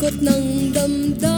Ikot ng damdamin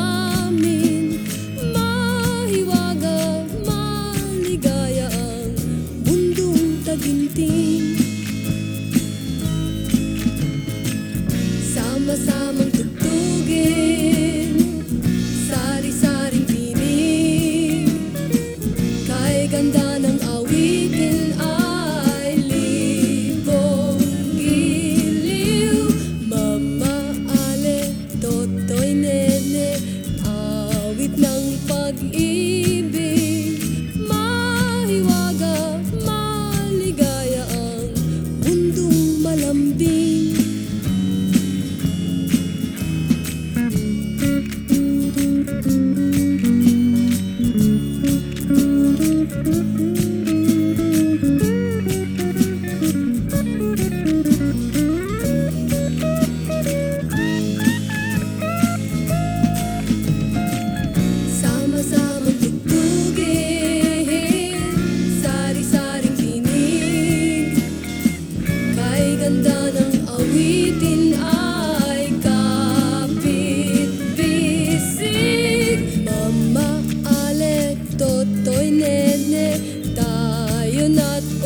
you're not